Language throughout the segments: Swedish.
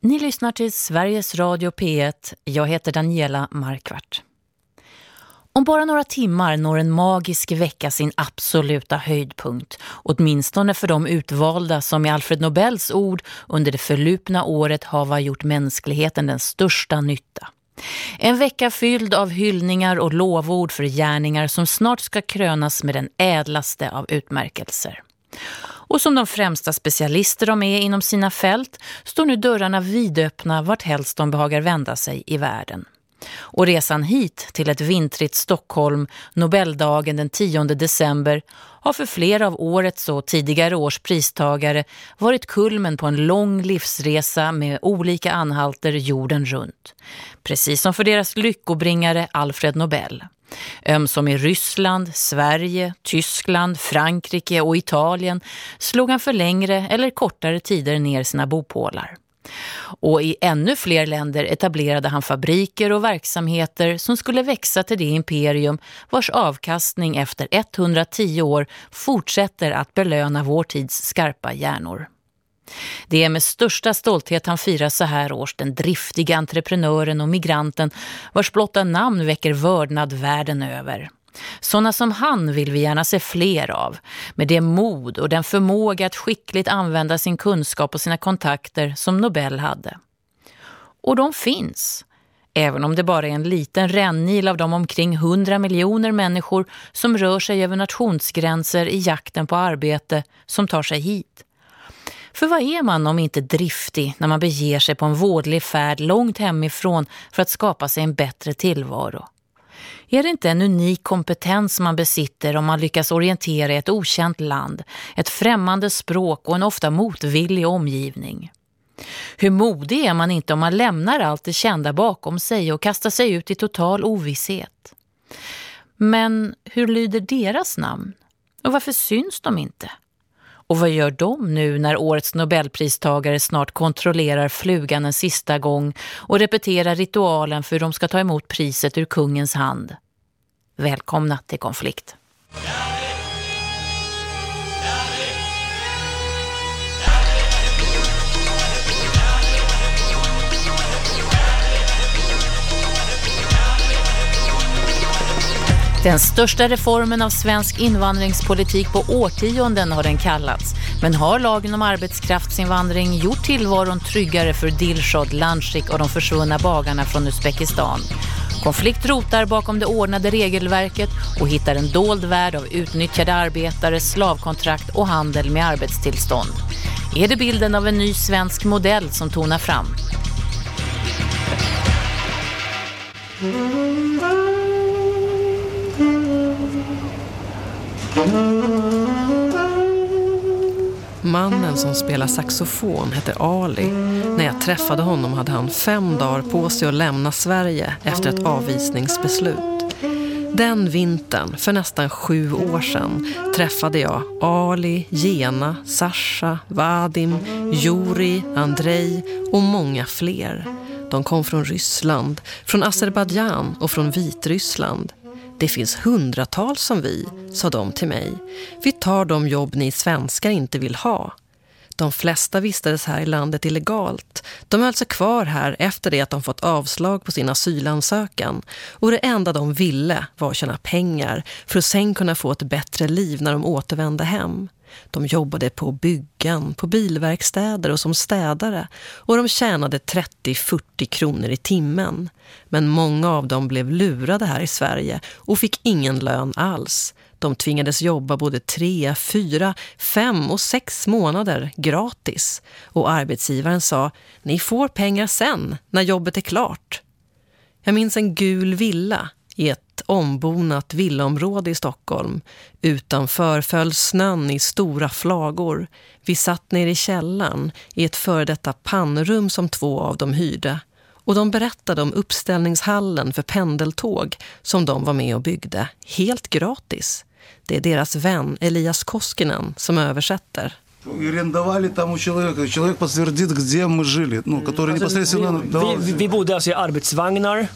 Ni lyssnar till Sveriges Radio P1. Jag heter Daniela Markvart. Om bara några timmar når en magisk vecka sin absoluta höjdpunkt. Åtminstone för de utvalda som i Alfred Nobels ord under det förlupna året har gjort mänskligheten den största nytta. En vecka fylld av hyllningar och lovord för gärningar som snart ska krönas med den ädlaste av utmärkelser. Och som de främsta specialister de är inom sina fält står nu dörrarna vidöppna vart helst de behagar vända sig i världen. Och resan hit till ett vintrigt Stockholm, Nobeldagen den 10 december, har för flera av årets och tidigare års pristagare varit kulmen på en lång livsresa med olika anhalter jorden runt. Precis som för deras lyckobringare Alfred Nobel. Ömsom i Ryssland, Sverige, Tyskland, Frankrike och Italien slog han för längre eller kortare tider ner sina bopålar. Och i ännu fler länder etablerade han fabriker och verksamheter som skulle växa till det imperium vars avkastning efter 110 år fortsätter att belöna vår tids skarpa hjärnor. Det är med största stolthet han firar så här års den driftiga entreprenören och migranten vars blotta namn väcker vördnad världen över. Sådana som han vill vi gärna se fler av, med det mod och den förmåga att skickligt använda sin kunskap och sina kontakter som Nobel hade. Och de finns, även om det bara är en liten rännil av de omkring hundra miljoner människor som rör sig över nationsgränser i jakten på arbete som tar sig hit. För vad är man om inte driftig när man beger sig på en vårdlig färd långt hemifrån för att skapa sig en bättre tillvaro? Är det inte en unik kompetens man besitter om man lyckas orientera i ett okänt land, ett främmande språk och en ofta motvillig omgivning? Hur modig är man inte om man lämnar allt det kända bakom sig och kastar sig ut i total ovisshet? Men hur lyder deras namn? Och varför syns de inte? Och vad gör de nu när årets Nobelpristagare snart kontrollerar flugan en sista gång och repeterar ritualen för hur de ska ta emot priset ur kungens hand? Välkomna till konflikt. Den största reformen av svensk invandringspolitik på årtionden har den kallats. Men har lagen om arbetskraftsinvandring gjort tillvaron tryggare för Dilshad, Lanchik och de försvunna bagarna från Uzbekistan? Konflikt rotar bakom det ordnade regelverket och hittar en dold värld av utnyttjade arbetare, slavkontrakt och handel med arbetstillstånd. Är det bilden av en ny svensk modell som tonar fram? Mannen som spelar saxofon heter Ali. När jag träffade honom hade han fem dagar på sig att lämna Sverige efter ett avvisningsbeslut. Den vintern, för nästan sju år sedan, träffade jag Ali, Jena, Sasha, Vadim, Juri, Andrei och många fler. De kom från Ryssland, från Azerbajdzjan och från Vitryssland. Det finns hundratals som vi, sa de till mig. Vi tar de jobb ni svenskar inte vill ha. De flesta vistades här i landet illegalt. De höll alltså sig kvar här efter det att de fått avslag på sin asylansökan. Och det enda de ville var att tjäna pengar för att sen kunna få ett bättre liv när de återvände hem. De jobbade på byggen, på bilverkstäder och som städare och de tjänade 30-40 kronor i timmen. Men många av dem blev lurade här i Sverige och fick ingen lön alls. De tvingades jobba både tre, fyra, fem och sex månader gratis. Och arbetsgivaren sa, ni får pengar sen, när jobbet är klart. Jag minns en gul villa i ett ombonat villaområde i Stockholm. Utanför föll snön i stora flagor. Vi satt nere i källaren i ett före detta pannrum som två av dem hyrde. Och de berättade om uppställningshallen för pendeltåg som de var med och byggde, helt gratis. Det är deras vän Elias Koskinen som översätter. Арендовали там у человека. Человек подтвердит, где мы жили. Ну, который непосредственно... Vi, vi bodde alltså i arbetsvagnar.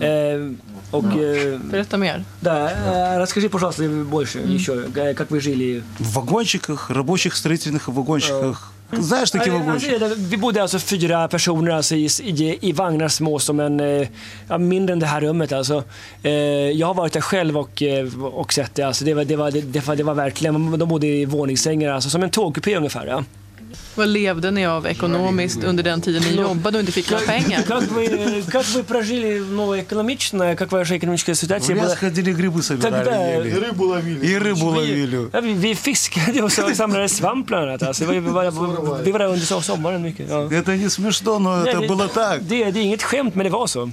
Э, och, э, Berätta mer. да, э, расскажи, пожалуйста, больше еще, э, как вы жили. В вагончиках, рабочих строительных вагончиках. Знаешь такие Alltså, вагончики? vi bodde alltså fyra personer alltså, i, i, i vagnar små som en, eh, ja, mindre än det här rummet. Alltså. Eh, jag har varit där själv och, eh, och sett det. Alltså, det, var, det, var, det, det, var, det var verkligen, de bodde i våningssängar, alltså, som en tågkupé ungefär. Ja. Vad levde ni av ekonomiskt under den tiden ni jobbade och inte fick några pengar? Как вы, как вы прожили ну, экономично, как ваша экономическая ситуация В лес была? ходили, грибы собирали, Тогда- ели. И рыбу ловили. И рыбу ловили. Ja, vi, vi fiskade och så samlade svamp bland annat. Alltså, vi, vi, var, vi var där under so- sommaren mycket. Ja. Это не смешно, но Nej, это det- было так. Det, det är inget skämt, men det var så.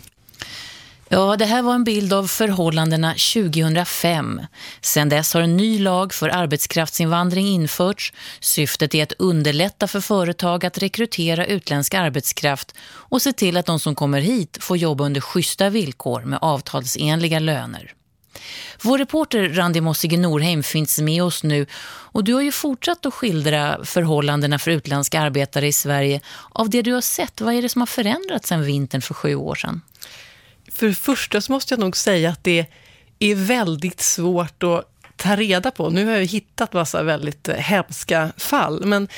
Ja, det här var en bild av förhållandena 2005. Sedan dess har en ny lag för arbetskraftsinvandring införts. Syftet är att underlätta för företag att rekrytera utländsk arbetskraft och se till att de som kommer hit får jobba under schyssta villkor med avtalsenliga löner. Vår reporter Randi Mossige Norheim finns med oss nu och du har ju fortsatt att skildra förhållandena för utländska arbetare i Sverige. Av det du har sett, vad är det som har förändrats sedan vintern för sju år sedan? För det första så måste jag nog säga att det är väldigt svårt att ta reda på. Nu har jag hittat massa väldigt eh, hemska fall, men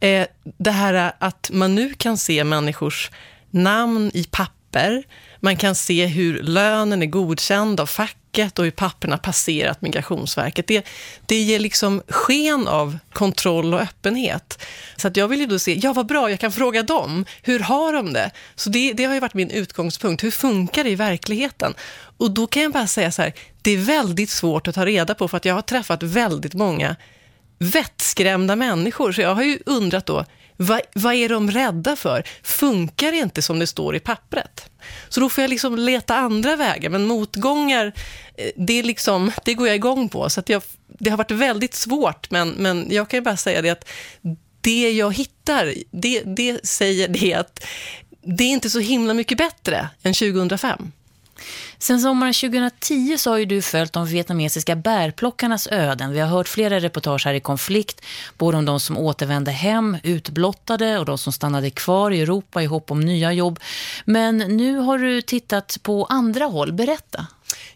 eh, det här att man nu kan se människors namn i papper, man kan se hur lönen är godkänd av facket och hur papperna passerat Migrationsverket. Det, det ger liksom sken av kontroll och öppenhet. Så att jag vill ju då se, ja vad bra, jag kan fråga dem, hur har de det? Så det, det har ju varit min utgångspunkt, hur funkar det i verkligheten? Och då kan jag bara säga så här, det är väldigt svårt att ta reda på för att jag har träffat väldigt många vettskrämda människor. Så jag har ju undrat då, vad, vad är de rädda för? Funkar det inte som det står i pappret? Så då får jag liksom leta andra vägar, men motgångar, eh, det, är liksom, det går jag igång på. Så att jag, det har varit väldigt svårt, men, men jag kan ju bara säga det att det jag hittar, det, det säger det att det är inte så himla mycket bättre än 2005. Sen sommaren 2010 så har ju du följt de vietnamesiska bärplockarnas öden. Vi har hört flera reportage här i konflikt, både om de som återvände hem, utblottade och de som stannade kvar i Europa i hopp om nya jobb. Men nu har du tittat på andra håll. Berätta.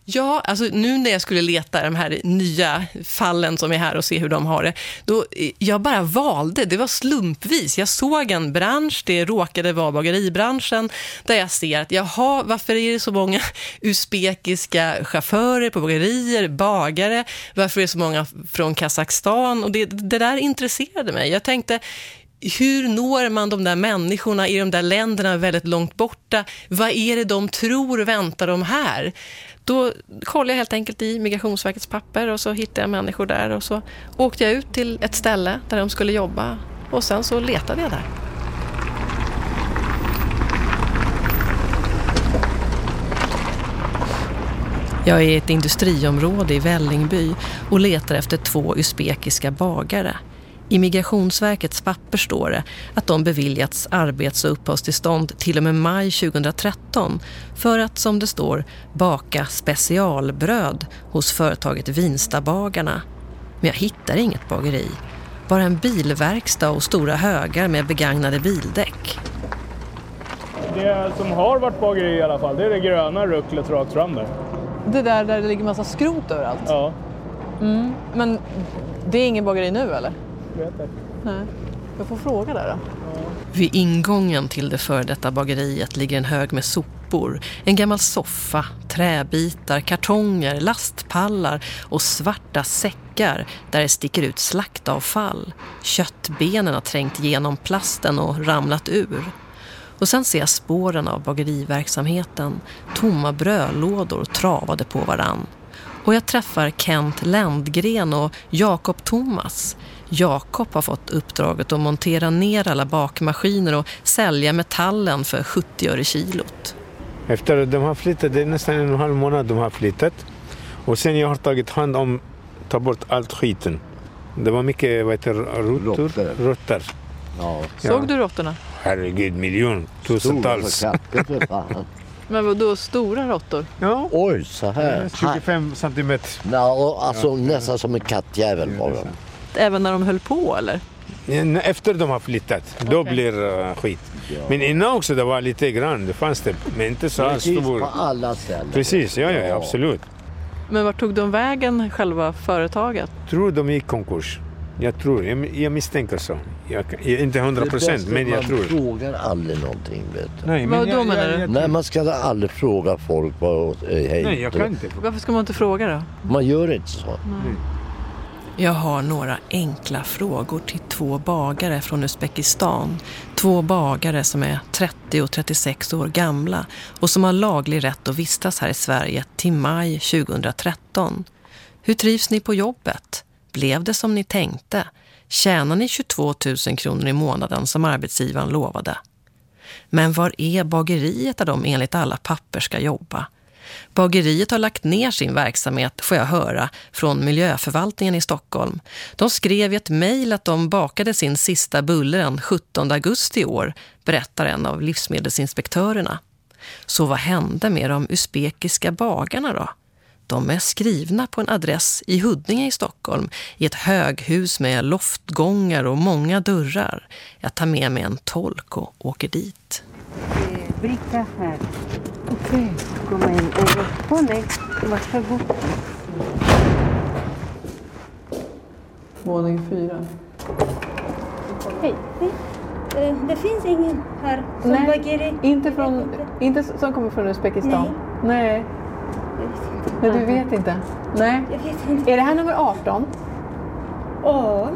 Ja, alltså nu när jag skulle leta de här nya fallen som är här och se hur de har det, då eh, jag bara valde, det var slumpvis. Jag såg en bransch, det råkade vara bageribranschen, där jag ser att jaha, varför är det så många usbekiska chaufförer på bagerier, bagare, varför är det så många från Kazakstan? Och det, det där intresserade mig. Jag tänkte, hur når man de där människorna i de där länderna väldigt långt borta? Vad är det de tror väntar dem här? Då kollade jag helt enkelt i Migrationsverkets papper och så hittade jag människor där och så åkte jag ut till ett ställe där de skulle jobba och sen så letade jag där. Jag är i ett industriområde i Vällingby och letar efter två usbekiska bagare. I Migrationsverkets papper står det att de beviljats arbets- och uppehållstillstånd till och med maj 2013 för att, som det står, baka specialbröd hos företaget Vinstabagarna. Men jag hittar inget bageri. Bara en bilverkstad och stora högar med begagnade bildäck. Det som har varit bageri i alla fall, det är det gröna rucklet rakt fram där. Det där där det ligger massa skrot överallt. Ja, Men det är ingen bageri nu eller? Jag. Nej. Jag får fråga där då. Vid ingången till det före detta bageriet ligger en hög med sopor, en gammal soffa, träbitar, kartonger, lastpallar och svarta säckar där det sticker ut slaktavfall. Köttbenen har trängt igenom plasten och ramlat ur. Och sen ser jag spåren av bageriverksamheten, tomma brödlådor travade på varann. Och jag träffar Kent Ländgren och Jakob Thomas. Jakob har fått uppdraget att montera ner alla bakmaskiner och sälja metallen för 70 öre kilot. Efter de har flyttat, det är nästan en och en halv månad de har flyttat. Och sen jag har tagit hand om, ta bort allt skiten. Det var mycket, vad heter råttor? Ja, Såg du råttorna? Herregud, miljon, tusentals. stora katter för fan. Men vad då stora råttor? Ja, Oj, så här. 25 centimeter. Ja, och alltså nästan som en kattjävel var de. Även när de höll på eller? Efter de har flyttat, då Okej. blir uh, skit. Men innan också det var lite grann, det fanns det, men inte så här Precis på stor. alla ställen. Precis, ja, ja, absolut. Men vart tog de vägen själva företaget? Tror de gick konkurs. Jag tror, jag, jag misstänker så. Jag, jag, inte hundra procent, men jag man tror. frågar aldrig någonting. Vet du. Nej, Vad jag, då menar jag, du? jag, Nej, man ska aldrig fråga folk vad hej. Nej, jag kan inte. Varför ska man inte fråga då? Man gör inte så. Jag har några enkla frågor till två bagare från Uzbekistan. Två bagare som är 30 och 36 år gamla och som har laglig rätt att vistas här i Sverige till maj 2013. Hur trivs ni på jobbet? Blev det som ni tänkte? Tjänar ni 22 000 kronor i månaden som arbetsgivaren lovade? Men var är bageriet där de enligt alla papper ska jobba? Bageriet har lagt ner sin verksamhet, får jag höra, från miljöförvaltningen i Stockholm. De skrev i ett mejl att de bakade sin sista bulle den 17 augusti i år, berättar en av livsmedelsinspektörerna. Så vad hände med de usbekiska bagarna då? De är skrivna på en adress i Huddinge i Stockholm i ett höghus med loftgångar och många dörrar. Jag tar med mig en tolk och åker dit. Bricka här. Okej. Komma in. Och Åh nej, varsågod. Våning fyra. Hej. Hej. Eh, Det finns ingen här som Nej, bageri. Inte, från, inte som kommer från Uzbekistan? Nej. Nej, du vet inte? Nej. Jag vet inte. Är det här nummer 18? Ja.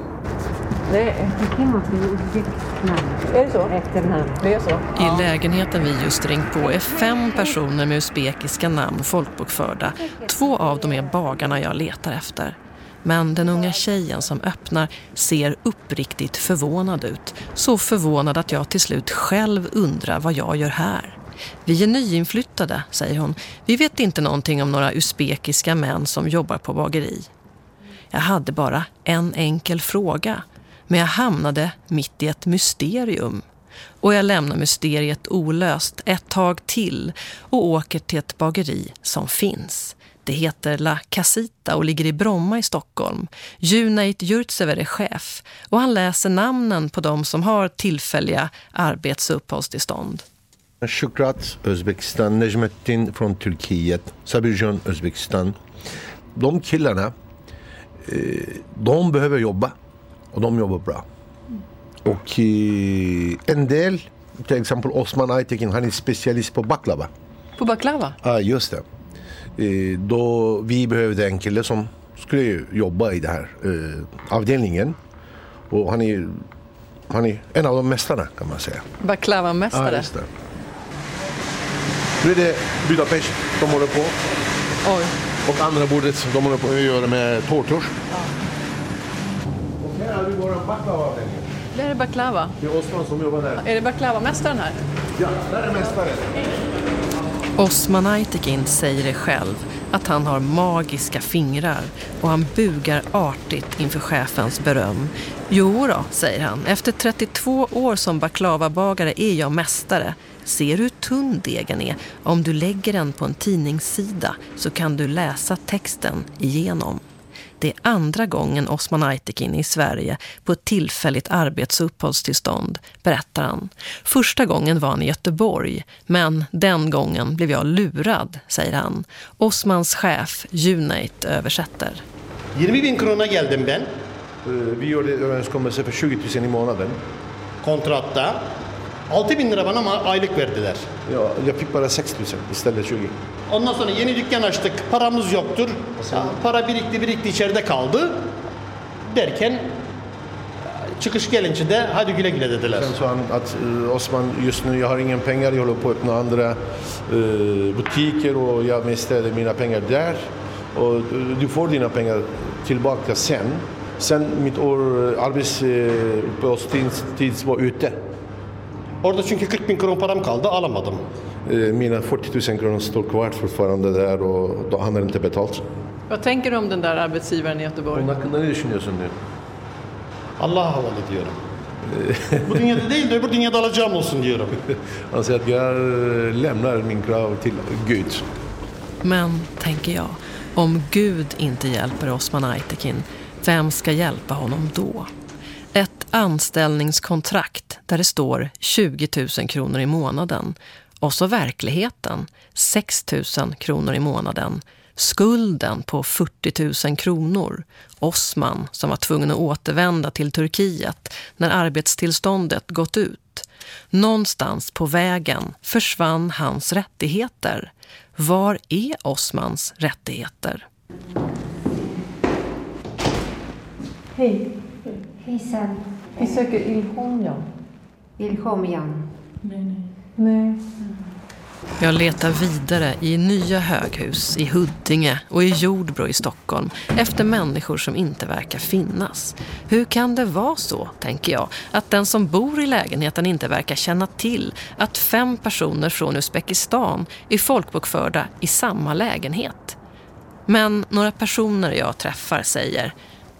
Nej. Det måste ju Uzbekistan Är det så? efternamn. Det är så? I lägenheten vi just ringt på är fem personer med usbekiska namn folkbokförda. Två av dem är bagarna jag letar efter. Men den unga tjejen som öppnar ser uppriktigt förvånad ut. Så förvånad att jag till slut själv undrar vad jag gör här. Vi är nyinflyttade, säger hon. Vi vet inte någonting om några usbekiska män som jobbar på bageri. Jag hade bara en enkel fråga, men jag hamnade mitt i ett mysterium. Och jag lämnar mysteriet olöst ett tag till och åker till ett bageri som finns. Det heter La Casita och ligger i Bromma i Stockholm. Junait Jurtsever är chef och han läser namnen på de som har tillfälliga arbets- och uppehållstillstånd. Shukrat, Özbekistan, Necmettin från Turkiet, Sabirjan, Özbekistan. De killarna, de behöver jobba och de jobbar bra. Och eh, en del, till exempel Osman Aytekin, han är specialist på baklava. På baklava? Ja, just det. Eh, då vi behövde en kille som skulle jobba i den här eh, avdelningen. Och han är, han är en av de mästarna kan man säga. Baklavamästare? Ja, just det. Nu är det Budapest de håller på. Oj. Och andra bordet de håller på att göra med tårtor. Och här har vi vår baklavaavdelning. Det är baklava. Det är Osman som jobbar där. Är det baklavamästaren här? Ja, där är mästaren. Osman Aytekin säger det själv att han har magiska fingrar och han bugar artigt inför chefens beröm. Jo då, säger han, efter 32 år som baklavabagare är jag mästare. Ser hur tunn degen är. Om du lägger den på en tidningssida så kan du läsa texten igenom. Det är andra gången Osman Aytekin är i Sverige på ett tillfälligt arbets- och uppehållstillstånd, berättar han. Första gången var han i Göteborg, men den gången blev jag lurad, säger han. Osmans chef, Junait, översätter. 20 bin krona geldim ben. Eh, Vi gjorde överenskommelse för 20 000 i månaden. Kontratta. 6 bin lira bana ma- aylık verdiler. Ja, jag fick bara 6 000 istället 20. Ondan sonra yeni dükkan açtık. Paramız yoktur. Ya, para birikti birikti içeride kaldı. Derken çıkış gelince de hadi güle güle dediler. Sen sa han att eh, Osman just nu jag har ingen pengar, jag håller på att öppna andra eh, butiker och jag investerar mina pengar där. Och eh, du får dina pengar tillbaka sen. Sen mitt år eh, arbetsuppehållstid var ute. Orada çünkü 40 bin kron param kaldı alamadım. Mina 40 000 kronor står kvar fortfarande där och då han har inte betalt. Vad tänker du om den där arbetsgivaren i Göteborg? Onun hakkında ne düşünüyorsun nu? Allah'a havale diyorum. Bu dünyada değil de öbür dünyada alacağım olsun diyorum. Han säger att jag lämnar min krav till Gud. Men, tänker jag, om Gud inte hjälper Osman Aytekin, vem ska hjälpa honom då? Anställningskontrakt där det står 20 000 kronor i månaden. Och så verkligheten, 6 000 kronor i månaden. Skulden på 40 000 kronor. Osman som var tvungen att återvända till Turkiet när arbetstillståndet gått ut. Någonstans på vägen försvann hans rättigheter. Var är Osmans rättigheter? Hej. Hejsan. Vi söker Ilhomjan. Ilhomjan. Nej, nej. Nej. Jag letar vidare i nya höghus i Huddinge och i Jordbro i Stockholm efter människor som inte verkar finnas. Hur kan det vara så, tänker jag, att den som bor i lägenheten inte verkar känna till att fem personer från Uzbekistan är folkbokförda i samma lägenhet? Men några personer jag träffar säger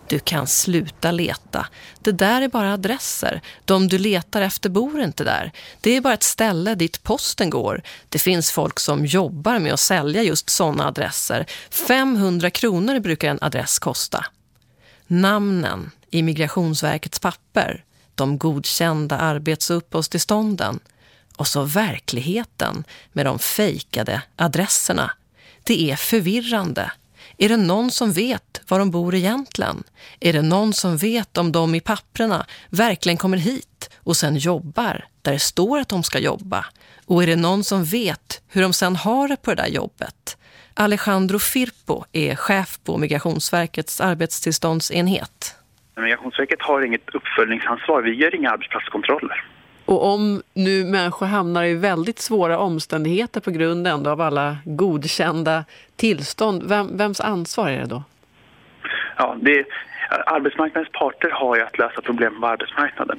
du kan sluta leta. Det där är bara adresser. De du letar efter bor inte där. Det är bara ett ställe dit posten går. Det finns folk som jobbar med att sälja just sådana adresser. 500 kronor brukar en adress kosta. Namnen i Migrationsverkets papper. De godkända arbets- och uppehållstillstånden. Och så verkligheten med de fejkade adresserna. Det är förvirrande. Är det någon som vet var de bor egentligen? Är det någon som vet om de i papprena verkligen kommer hit och sen jobbar där det står att de ska jobba? Och är det någon som vet hur de sen har det på det där jobbet? Alejandro Firpo är chef på Migrationsverkets arbetstillståndsenhet. Migrationsverket har inget uppföljningsansvar. Vi gör inga arbetsplatskontroller. Och om nu människor hamnar i väldigt svåra omständigheter på grund ändå av alla godkända tillstånd, vem, vems ansvar är det då? Ja, det, arbetsmarknadens parter har ju att lösa problem på arbetsmarknaden.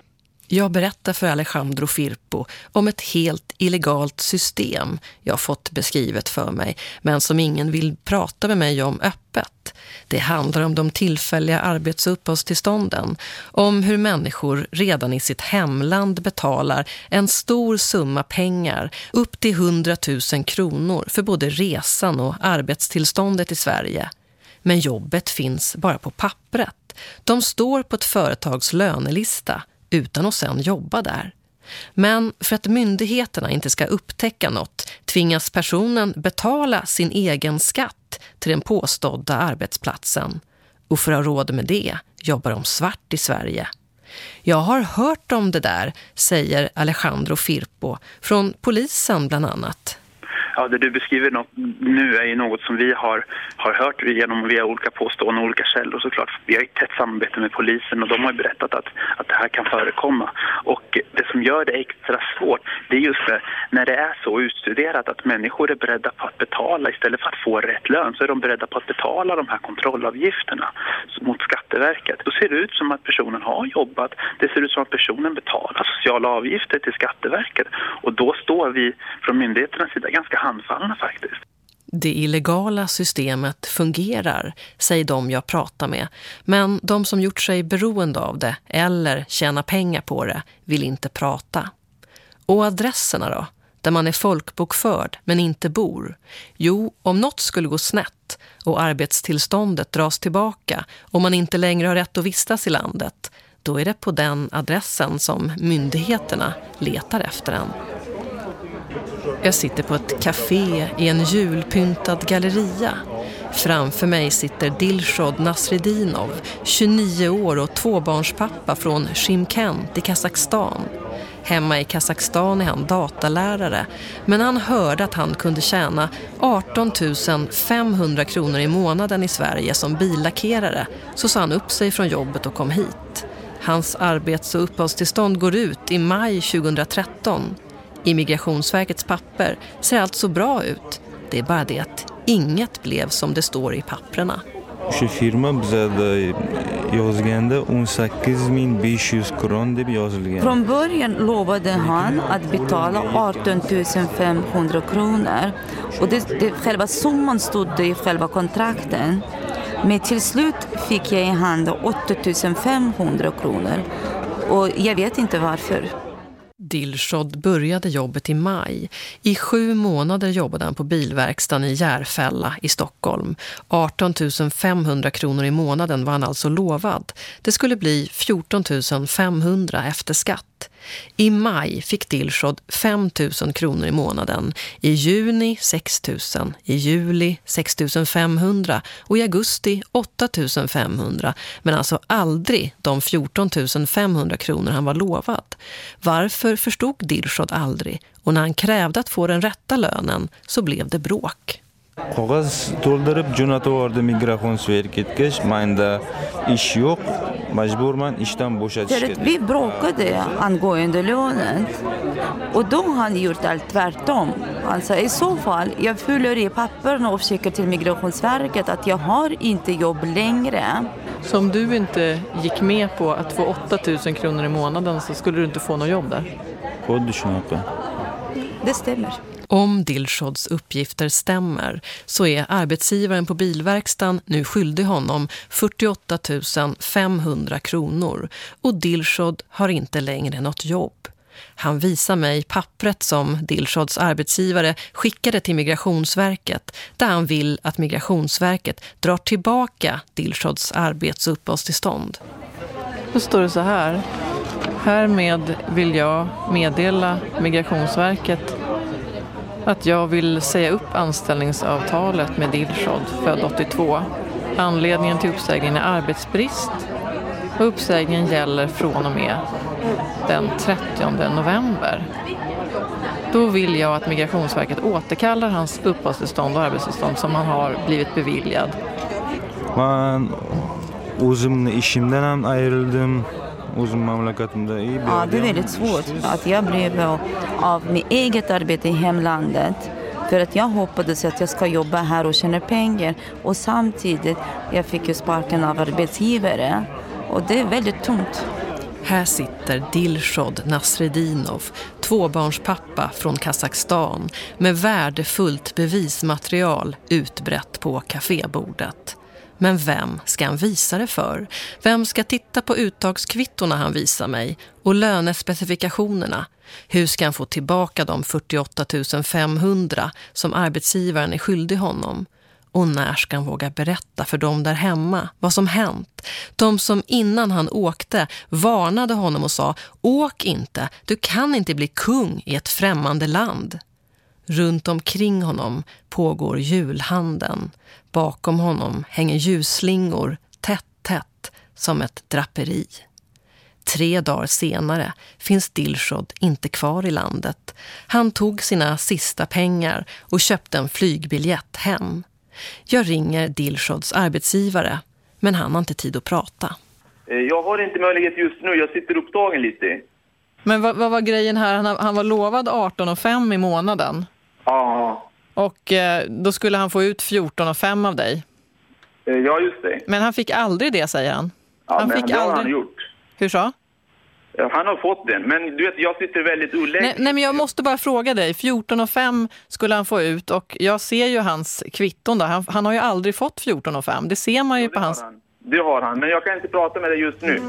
Jag berättar för Alejandro Firpo om ett helt illegalt system jag fått beskrivet för mig men som ingen vill prata med mig om öppet. Det handlar om de tillfälliga arbets- och uppehållstillstånden, om hur människor redan i sitt hemland betalar en stor summa pengar, upp till 100 000 kronor för både resan och arbetstillståndet i Sverige. Men jobbet finns bara på pappret. De står på ett företags lönelista utan att sen jobba där. Men för att myndigheterna inte ska upptäcka något tvingas personen betala sin egen skatt till den påstådda arbetsplatsen. Och för att ha råd med det jobbar de svart i Sverige. Jag har hört om det där, säger Alejandro Firpo, från polisen bland annat ja, det du beskriver nu är ju något som vi har, har hört genom via olika påståenden och olika källor såklart. Vi har ett tätt samarbete med polisen och de har berättat att, att det här kan förekomma. Och det som gör det extra svårt, det är just det, när det är så utstuderat att människor är beredda på att betala istället för att få rätt lön så är de beredda på att betala de här kontrollavgifterna mot Skatteverket. Då ser det ut som att personen har jobbat. Det ser ut som att personen betalar sociala avgifter till Skatteverket. Och då står vi från myndigheternas sida ganska anfallna faktiskt. Det illegala systemet fungerar, säger de jag pratar med. Men de som gjort sig beroende av det eller tjänar pengar på det vill inte prata. Och adresserna då? Där man är folkbokförd men inte bor. Jo, om något skulle gå snett och arbetstillståndet dras tillbaka och man inte längre har rätt att vistas i landet, då är det på den adressen som myndigheterna letar efter en. Jag sitter på ett café i en julpyntad galleria. Framför mig sitter Dilshod Nasredinov, 29 år och tvåbarnspappa från Shimkent i Kazakstan. Hemma i Kazakstan är han datalärare, men han hörde att han kunde tjäna 18 500 kronor i månaden i Sverige som billackerare, så sa han upp sig från jobbet och kom hit. Hans arbets- och uppehållstillstånd går ut i maj 2013. Immigrationsverkets papper ser allt så bra ut. Det är bara det att inget blev som det står i papprena. o'sha firma bizada yozganda 18 500 kron deb yozilgan. Från början lovade han att betala 18 500 kronor och det, det, själva summan stod i själva kontrakten. Men till slut fick jag i hand 8 500 kronor och jag vet inte varför. Dilshod började jobbet i maj. I sju månader jobbade han på bilverkstaden i Järfälla i Stockholm. 18 500 kronor i månaden var han alltså lovad. Det skulle bli 14 500 efter skatt. I maj fick Dilshod 5 000 kronor i månaden, i juni 6 000, i juli 6 500 och i augusti 8 500, men alltså aldrig de 14 500 kronor han var lovad. Varför förstod Dilshod aldrig och när han krävde att få den rätta lönen så blev det bråk qog'oz to'ldirib jo'natib yubordi migrationsverketga manda ish yo'q majburman ishdan bo'shatish För att vi bråkade angående lönen. Och då har han gjort allt tvärtom. Han sa i så fall, jag fyller i papperna och försöker till Migrationsverket att jag har inte jobb längre. Så om du inte gick med på att få 8 000 kronor i månaden så skulle du inte få något jobb där? xuddi shunaqa Det stämmer. Om Dilshods uppgifter stämmer så är arbetsgivaren på bilverkstan nu skyldig honom 48 500 kronor och Dilshod har inte längre något jobb. Han visar mig pappret som Dilshods arbetsgivare skickade till Migrationsverket där han vill att Migrationsverket drar tillbaka Dilshods arbets- och uppehållstillstånd. Då står det så här. Härmed vill jag meddela Migrationsverket att jag vill säga upp anställningsavtalet med Dilshod, född 82. Anledningen till uppsägningen är arbetsbrist och uppsägningen gäller från och med den 30 november. Då vill jag att Migrationsverket återkallar hans uppehållstillstånd och arbetstillstånd som han har blivit beviljad. man o'zimni ishimdan ham ayrildim Ja, det är väldigt svårt att jag blev av med eget arbete i hemlandet. För att jag hoppades att jag ska jobba här och tjäna pengar. Och samtidigt, jag fick ju sparken av arbetsgivare. Och det är väldigt tungt. Här sitter Dilshod Nasredinov, tvåbarnspappa från Kazakstan med värdefullt bevismaterial utbrett på kafébordet. Men vem ska han visa det för? Vem ska titta på uttagskvittorna han visar mig och lönespecifikationerna? Hur ska han få tillbaka de 48 500 som arbetsgivaren är skyldig honom? Och när ska han våga berätta för dem där hemma vad som hänt? De som innan han åkte varnade honom och sa Åk inte, du kan inte bli kung i ett främmande land. Runt omkring honom pågår julhandeln. Bakom honom hänger ljusslingor tätt, tätt som ett draperi. Tre dagar senare finns Dilshod inte kvar i landet. Han tog sina sista pengar och köpte en flygbiljett hem. Jag ringer Dilshods arbetsgivare, men han har inte tid att prata. Eh, Jag har inte möjlighet just nu, jag sitter upptagen lite. Men vad, vad var grejen här? Han, han var lovad 18 5 i månaden. Ja, Och eh, då skulle han få ut 14 5 av dig. eh, ja just det. Men han fick aldrig det, säger han. Ja, han fick det har aldrig... han gjort. Hur så? Han har fått den, men du vet, jag sitter väldigt olägligt. Nej, nej, men jag måste bara fråga dig. 14 5 skulle han få ut och jag ser ju hans kvitton där. Han, han har ju aldrig fått 14 5. Det ser man ju på hans... Det har han, men jag kan inte prata med dig just nu.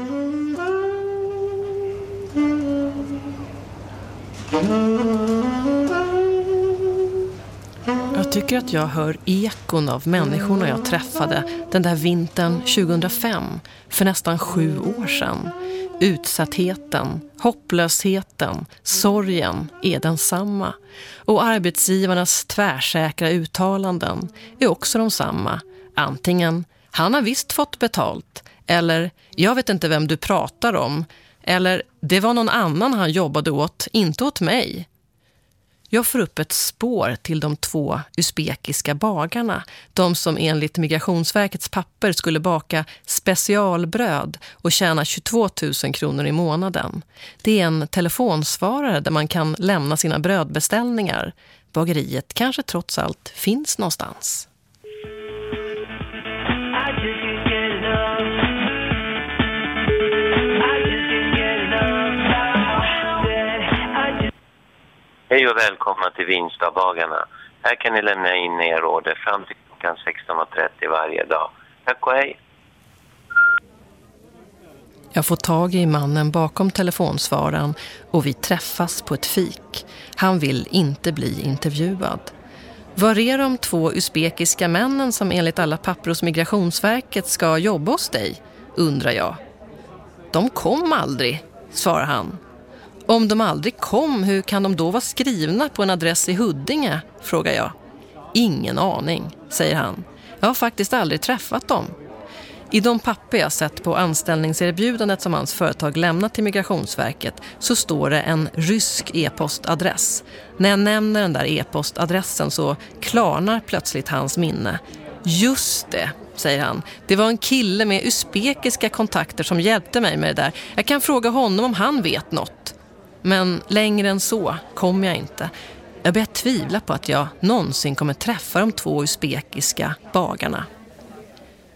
Jag tycker att jag hör ekon av människorna jag träffade den där vintern 2005, för nästan sju år sedan. Utsattheten, hopplösheten, sorgen är densamma. Och arbetsgivarnas tvärsäkra uttalanden är också de samma. Antingen, han har visst fått betalt, eller jag vet inte vem du pratar om, eller det var någon annan han jobbade åt, inte åt mig. Jag får upp ett spår till de två usbekiska bagarna. De som enligt Migrationsverkets papper skulle baka specialbröd och tjäna 22 000 kronor i månaden. Det är en telefonsvarare där man kan lämna sina brödbeställningar. Bageriet kanske trots allt finns någonstans. Hej och välkomna till Vinstadagarna. Här kan ni lämna in er order fram till klockan 16.30 varje dag. Tack och hej! Jag får tag i mannen bakom telefonsvararen och vi träffas på ett fik. Han vill inte bli intervjuad. Var är de två usbekiska männen som enligt alla papper hos Migrationsverket ska jobba hos dig? undrar jag. De kom aldrig, svarar han. Om de aldrig kom, hur kan de då vara skrivna på en adress i Huddinge? frågar jag. Ingen aning, säger han. Jag har faktiskt aldrig träffat dem. I de papper jag sett på anställningserbjudandet som hans företag lämnat till Migrationsverket så står det en rysk e-postadress. När jag nämner den där e-postadressen så klarnar plötsligt hans minne. Just det, säger han. Det var en kille med usbekiska kontakter som hjälpte mig med det där. Jag kan fråga honom om han vet något. Men längre än så kom jag inte. Jag börjar tvivla på att jag någonsin kommer träffa de två usbekiska bagarna.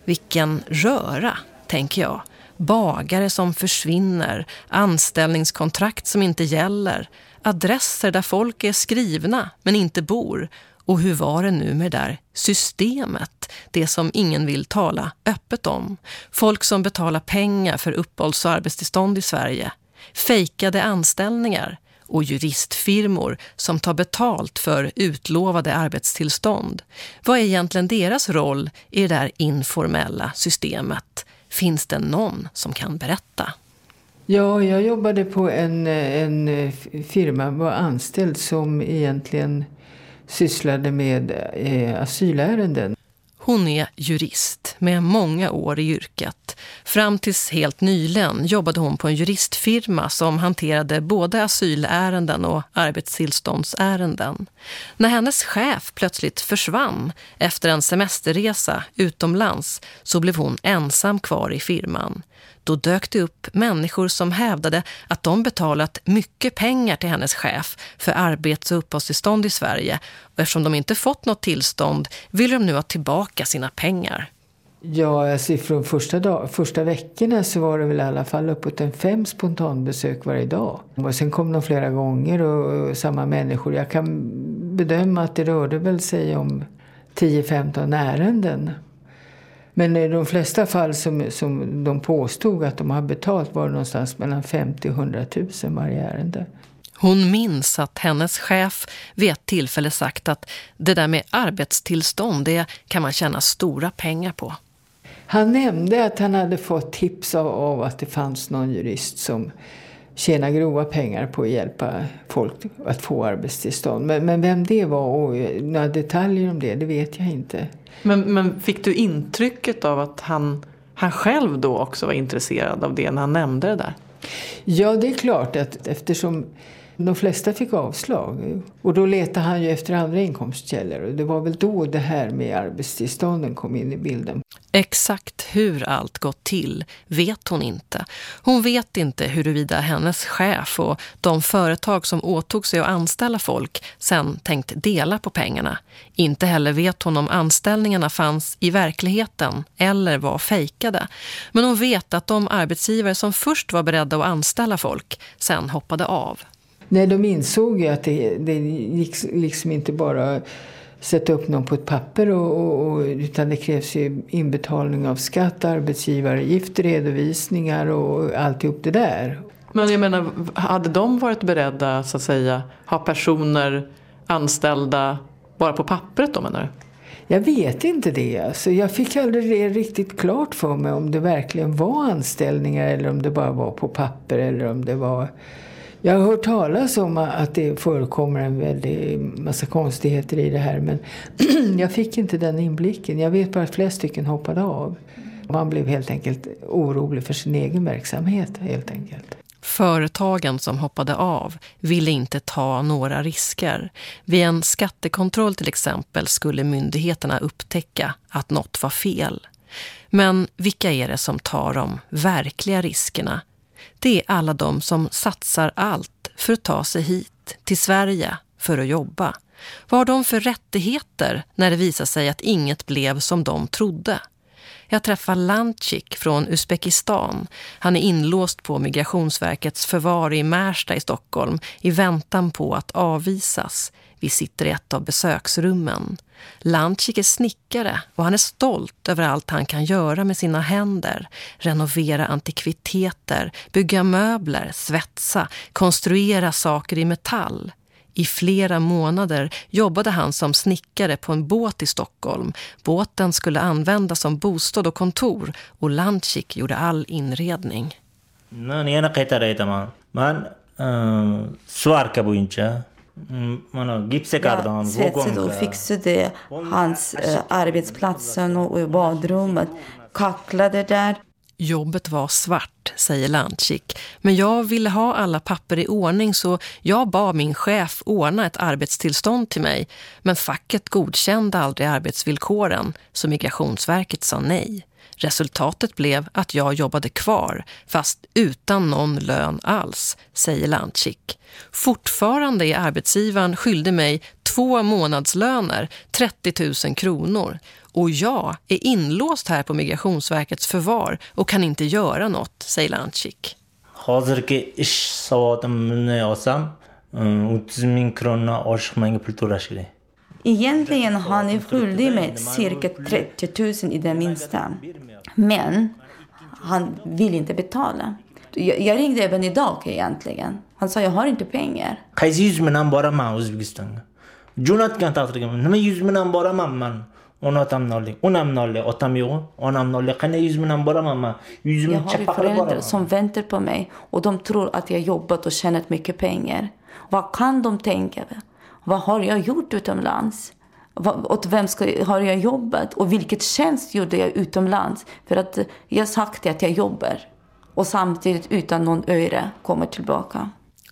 Vilken röra, tänker jag. Bagare som försvinner, anställningskontrakt som inte gäller, adresser där folk är skrivna men inte bor. Och hur var det nu med det där systemet, det som ingen vill tala öppet om? Folk som betalar pengar för uppehålls- och arbetstillstånd i Sverige. Fejkade anställningar och juristfirmor som tar betalt för utlovade arbetstillstånd. Vad är egentligen deras roll i det där informella systemet? Finns det någon som kan berätta? Ja, jag jobbade på en, en firma, var anställd som egentligen sysslade med eh, asylärenden. Hon är jurist med många år i yrket. Fram tills helt nyligen jobbade hon på en juristfirma som hanterade både asylärenden och arbetstillståndsärenden. När hennes chef plötsligt försvann efter en semesterresa utomlands så blev hon ensam kvar i firman. Då dök det upp människor som hävdade att de betalat mycket pengar till hennes chef för arbets- och uppehållstillstånd i Sverige. Och eftersom de inte fått något tillstånd vill de nu ha tillbaka sina pengar. Ja, alltså från första, dag, första veckorna så var det väl i alla fall uppåt en fem spontanbesök varje dag. Och sen kom de flera gånger och, och samma människor. Jag kan bedöma att det rörde väl sig om 10-15 ärenden. Men i de flesta fall som, som de påstod att de har betalt var det någonstans mellan 50 och 100 000 varje ärende. Hon minns att hennes chef vid ett tillfälle sagt att det där med arbetstillstånd det kan man tjäna stora pengar på. Han nämnde att han hade fått tips av, av att det fanns någon jurist som tjänar grova pengar på att hjälpa folk att få arbetstillstånd. Men, men vem det var och några detaljer om det, det vet jag inte. Men, men fick du intrycket av att han, han själv då också var intresserad av det när han nämnde det där? Ja, det är klart att eftersom de flesta fick avslag. Och då letade han ju efter andra inkomstkällor. Och det var väl då det här med arbetstillstånden kom in i bilden. Exakt hur allt gått till vet hon inte. Hon vet inte huruvida hennes chef och de företag som åtog sig att anställa folk sen tänkt dela på pengarna. Inte heller vet hon om anställningarna fanns i verkligheten eller var fejkade. Men hon vet att de arbetsgivare som först var beredda att anställa folk sen hoppade av. Nej, de insåg ju att det, det gick liksom inte bara sätta upp någon på ett papper och, och, och, utan det krävs ju inbetalning av skatt, arbetsgivaravgift, redovisningar och alltihop det där. Men jag menar, hade de varit beredda så att säga ha personer anställda bara på pappret då menar du? Jag vet inte det. Alltså, jag fick aldrig det riktigt klart för mig om det verkligen var anställningar eller om det bara var på papper eller om det var jag har hört talas om att det förekommer en väldig massa konstigheter i det här men jag fick inte den inblicken. Jag vet bara att flera stycken hoppade av. Man blev helt enkelt orolig för sin egen verksamhet helt enkelt. Företagen som hoppade av ville inte ta några risker. Vid en skattekontroll till exempel skulle myndigheterna upptäcka att något var fel. Men vilka är det som tar de verkliga riskerna? Det är alla de som satsar allt för att ta sig hit, till Sverige, för att jobba. Vad har de för rättigheter när det visar sig att inget blev som de trodde? Jag träffar Lantchik från Uzbekistan. Han är inlåst på Migrationsverkets förvar i Märsta i Stockholm i väntan på att avvisas. Vi sitter i ett av besöksrummen. Lantzik är snickare och han är stolt över allt han kan göra med sina händer. Renovera antikviteter, bygga möbler, svetsa, konstruera saker i metall. I flera månader jobbade han som snickare på en båt i Stockholm. Båten skulle användas som bostad och kontor och Lantzik gjorde all inredning. Man, jag är inte Man, Jag svarka på inte kardan, Jag svetsade och fixade hans eh, arbetsplatsen och, och badrummet. Kacklade där. Jobbet var svart, säger Lantchik. Men jag ville ha alla papper i ordning så jag bad min chef ordna ett arbetstillstånd till mig. Men facket godkände aldrig arbetsvillkoren så Migrationsverket sa nej. Resultatet blev att jag jobbade kvar, fast utan någon lön alls, säger Lantzik. Fortfarande är arbetsgivaren skyldig mig två månadslöner, 30 000 kronor. Och jag är inlåst här på Migrationsverkets förvar och kan inte göra något, säger Lantzik. hozirgi ish savodim bunday olsam o'ttiz ming krona oshiq manga pul to'lash Egentligen har ni skyldig mig cirka 30 000 i det minsta. Men han vill inte betala. Jag, jag ringde även idag egentligen. Han sa jag har inte pengar. qaysi yuz bilan boraman o'zbekistonga jo'natgan taqdirda nima yuz bilan boraman man ona otamni olding onamni olding otam yo'q onamni olding qanday yuz bilan boraman man Jag yuzimni har föräldrar boraman som väntar på mig och de tror att jag jobbat och tjänat mycket pengar. Vad kan de tänka? Vad har jag gjort utomlands? Vad, åt vem ska, har jag jobbat? Och vilket tjänst gjorde jag utomlands? För att jag sagt att jag jobbar. Och samtidigt utan någon öre kommer tillbaka.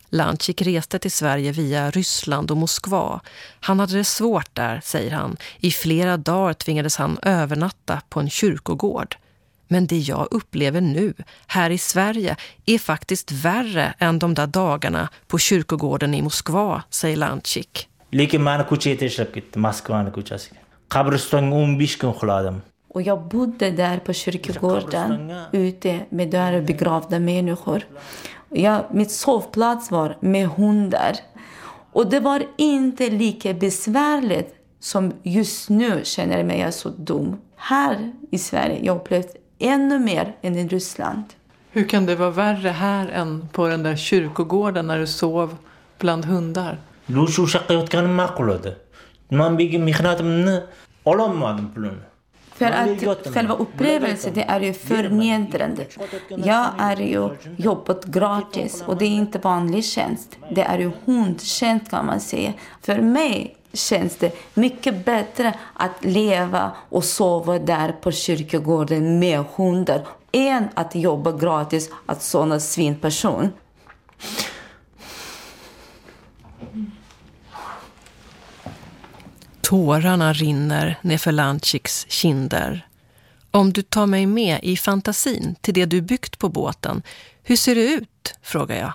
Lantjik reste till Sverige via Ryssland och Moskva. Han hade det svårt där, säger han. I flera dagar tvingades han övernatta på en kyrkogård. Men det jag upplever nu, här i Sverige, är faktiskt värre än de där dagarna på kyrkogården i Moskva, säger Lantchik. kun uxladim Och jag bodde där på kyrkogården ute med där begravda människor. Jag, mitt sovplats var med hundar. Och det var inte lika besvärligt som just nu känner jag mig så dum. Här i Sverige jag upplevt ännu mer än i Ryssland. Hur kan det vara värre här än på den där kyrkogården när du sov bland hundar? shu ushaqayotganim ma'qul edi man begi mehnatimni ololmadim pulini För att själva upplevelsen det är ju förnedrande. Jag är ju jobbat gratis och det är inte vanlig tjänst. Det är ju hundtjänst kan man säga. För mig känns det mycket bättre att leva och sova där på kyrkogården med hundar än att jobba gratis åt sådana svinperson. Tårarna rinner nerför Lantjiks kinder. Om du tar mig med i fantasin till det du byggt på båten, hur ser det ut? frågar jag.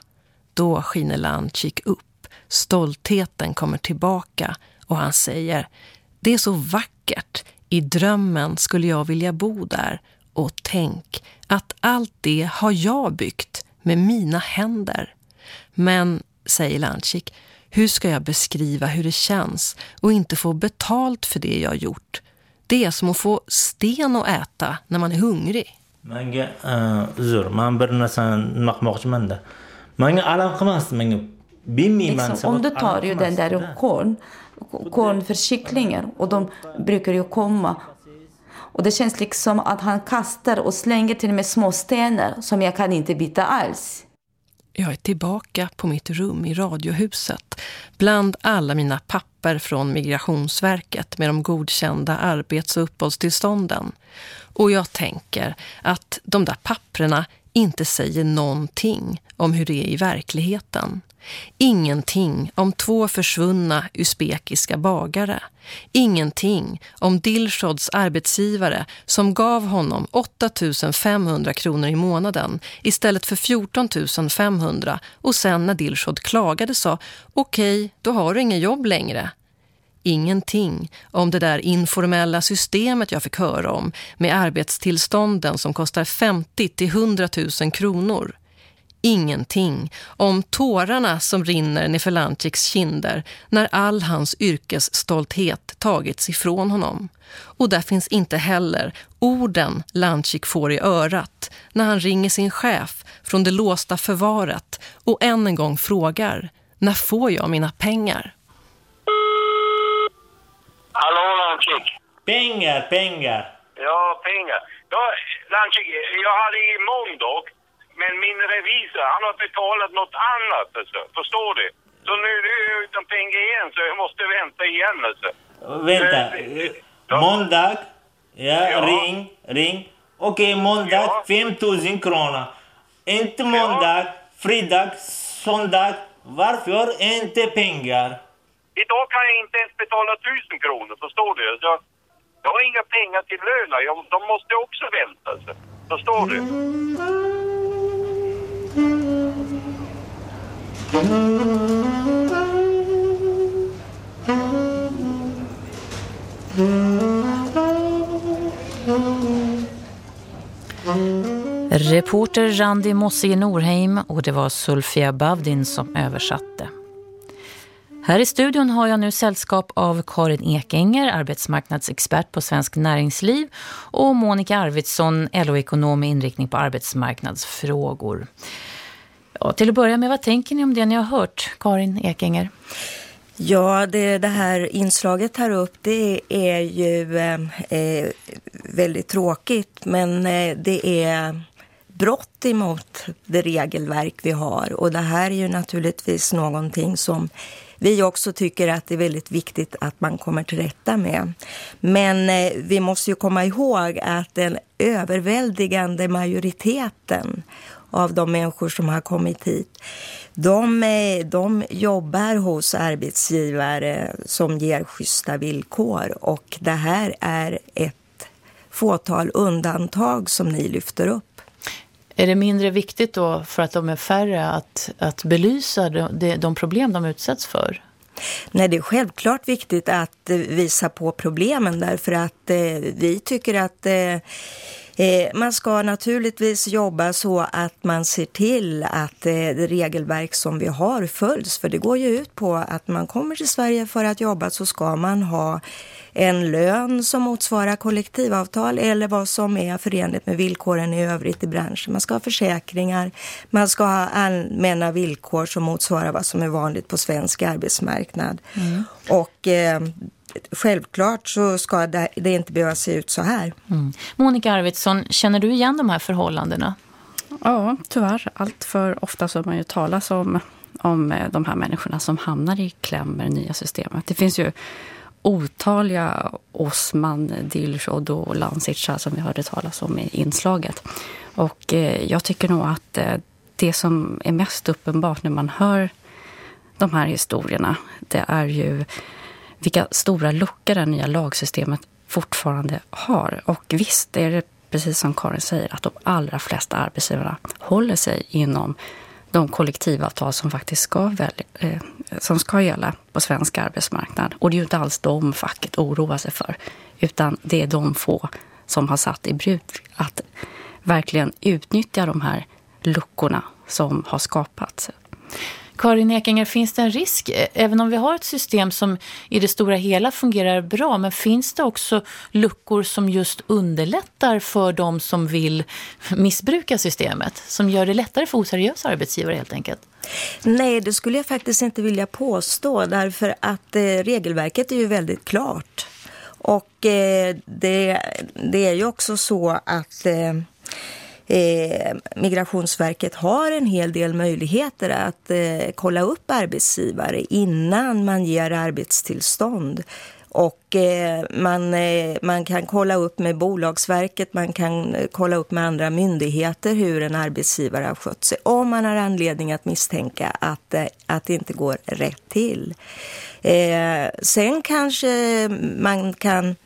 Då skiner Lantchik upp. Stoltheten kommer tillbaka och han säger Det är så vackert. I drömmen skulle jag vilja bo där. Och tänk att allt det har jag byggt med mina händer. Men, säger Lantchik, hur ska jag beskriva hur det känns och inte få betalt för det jag gjort? Det är som att få sten att äta när man är hungrig. manga uzr eh, man bir narsani nima qilmoqchimanda manga alam qilmasdi manga Liksom, om du tar ju den där korn, korn för kycklingar och de brukar ju komma. Och det känns liksom att han kastar och slänger till och med små stenar som jag kan inte bita alls. Jag är tillbaka på mitt rum i radiohuset bland alla mina papper från Migrationsverket med de godkända arbets- och uppehållstillstånden. Och jag tänker att de där papprena inte säger någonting om hur det är i verkligheten. Ingenting om två försvunna usbekiska bagare. Ingenting om Dilshods arbetsgivare som gav honom 8 500 kronor i månaden istället för 14 500 och sen när Dilshod klagade sa okej, okay, då har du ingen jobb längre. Ingenting om det där informella systemet jag fick höra om med arbetstillstånden som kostar 50 till 100 000 kronor. Ingenting om tårarna som rinner nerför Lantjiks kinder när all hans yrkesstolthet tagits ifrån honom. Och där finns inte heller orden Lantjik får i örat när han ringer sin chef från det låsta förvaret och än en gång frågar när får jag mina pengar? Hallå Lantjik! Pengar, pengar! Ja, pengar. Ja, Lantjik, jag hade i måndag men min revisor, han har betalat något annat alltså. Förstår du? Så nu är jag utan pengar igen så jag måste vänta igen alltså. Vänta. Eh, Måndag. Ja, Ja. ring, ring. Okej, måndag 5000 kronor. Inte måndag, fredag, söndag. Varför inte pengar? Idag kan jag inte ens betala tusen kronor, förstår du? Jag, jag har inga pengar till löner. Jag, de måste också vänta. sig. Förstår du? Reporter Randi Mosse Norheim och det var Sulfia Bavdin som översatte. Här i studion har jag nu sällskap av Karin Ekinger, arbetsmarknadsexpert på Svensk Näringsliv och Monica Arvidsson, LO-ekonom med inriktning på arbetsmarknadsfrågor. Ja, till att börja med, vad tänker ni om det ni har hört, Karin Ekinger? Ja, det, det här inslaget tar upp det är ju eh, eh väldigt tråkigt men eh, det är brott emot det regelverk vi har och det här är ju naturligtvis någonting som vi också tycker att det är väldigt viktigt att man kommer till rätta med. Men eh, vi måste ju komma ihåg att den överväldigande majoriteten av de människor som har kommit hit, de, eh, de jobbar hos arbetsgivare som ger schyssta villkor och det här är ett fåtal undantag som ni lyfter upp. Är det mindre viktigt då för att de är färre att, att belysa de, de problem de utsätts för? Nej, det är självklart viktigt att eh, visa på problemen därför att eh, vi tycker att eh, man ska naturligtvis jobba så att man ser till att eh, det regelverk som vi har följs. För det går ju ut på att man kommer till Sverige för att jobba så ska man ha en lön som motsvarar kollektivavtal eller vad som är förenligt med villkoren i övrigt i branschen. Man ska ha försäkringar, man ska ha allmänna villkor som motsvarar vad som är vanligt på svensk arbetsmarknad. Mm. Och eh, självklart så ska det, det inte behöva se ut så här. Mm. Monica Arvidsson, känner du igen de här förhållandena? Ja, tyvärr. Allt för ofta så har man ju talas om, om eh, de här människorna som hamnar i kläm med det nya systemet. Det finns ju otaliga Osman, Dilshod och Lansitcha som vi hörde talas om i inslaget. Och eh, jag tycker nog att eh, det som är mest uppenbart när man hör de här historierna, det är ju vilka stora luckor det nya lagsystemet fortfarande har. Och visst är det precis som Karin säger att de allra flesta arbetsgivarna håller sig inom de kollektivavtal som faktiskt ska, välja, eh, som ska gälla på svensk arbetsmarknad. Och det är ju inte alls de facket oroar sig för, utan det är de få som har satt i bruk att verkligen utnyttja de här luckorna som har skapats. Karin Ekinger, finns det en risk, eh, även om vi har ett system som i det stora hela fungerar bra, men finns det också luckor som just underlättar för de som vill missbruka systemet, som gör det lättare för oseriösa arbetsgivare helt enkelt? Nej, det skulle jag faktiskt inte vilja påstå, därför att eh, regelverket är ju väldigt klart. Och eh, det, det är ju också så att eh, Eh, Migrationsverket har en hel del möjligheter att eh, kolla upp arbetsgivare innan man ger arbetstillstånd. Och eh, man, eh, man kan kolla upp med Bolagsverket, man kan eh, kolla upp med andra myndigheter hur en arbetsgivare har skött sig. Om man har anledning att misstänka att, eh, att det inte går rätt till. Eh, sen kanske man kan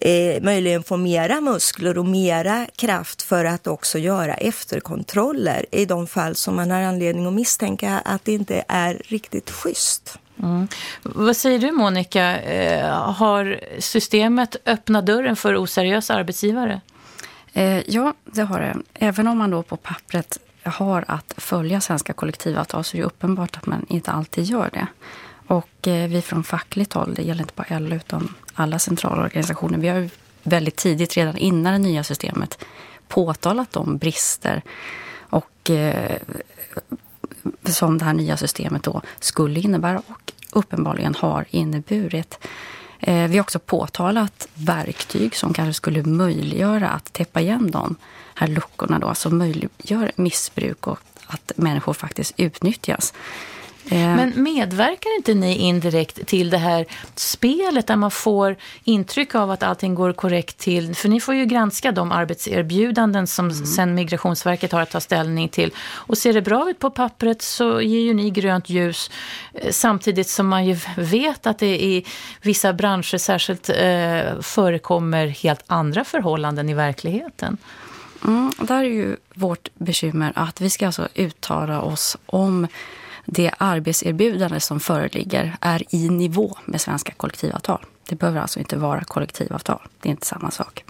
eh, möjligen få mera muskler och mera kraft för att också göra efterkontroller i de fall som man har anledning att misstänka att det inte är riktigt schysst. Mm. Vad säger du Monica? Eh, har systemet öppnat dörren för oseriösa arbetsgivare? Eh, ja, det har det. Även om man då på pappret har att följa svenska kollektivavtal så är det uppenbart att man inte alltid gör det. Och eh, vi från fackligt håll, det gäller inte bara LO utan alla centrala organisationer, vi har väldigt tidigt, redan innan det nya systemet, påtalat de brister och eh, som det här nya systemet då skulle innebära och uppenbarligen har inneburit. Eh, vi har också påtalat verktyg som kanske skulle möjliggöra att täppa igen de här luckorna då, som möjliggör missbruk och att människor faktiskt utnyttjas. Men medverkar inte ni indirekt till det här spelet där man får intryck av att allting går korrekt till? För ni får ju granska de arbetserbjudanden som mm. sen Migrationsverket har att ta ställning till. Och ser det bra ut på pappret så ger ju ni grönt ljus eh, samtidigt som man ju vet att det i vissa branscher särskilt eh, förekommer helt andra förhållanden i verkligheten. Mm, där är ju vårt bekymmer att vi ska alltså uttala oss om det arbetserbjudande som föreligger är i nivå med svenska kollektivavtal. Det behöver alltså inte vara kollektivavtal. Det är inte samma sak.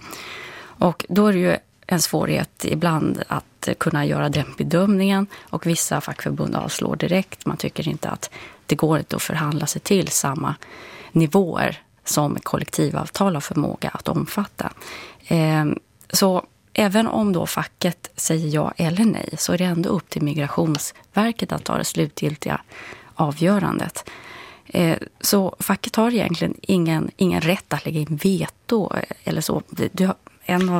Och då är det ju en svårighet ibland att kunna göra den bedömningen och vissa fackförbund avslår direkt. Man tycker inte att det går inte att förhandla sig till samma nivåer som kollektivavtal har förmåga att omfatta. Ehm, så även om då facket säger ja eller nej så är det ändå upp till Migrationsverket att ta det slutgiltiga avgörandet. Eh, så facket har egentligen ingen, ingen rätt att lägga in veto eh, eller så. Du.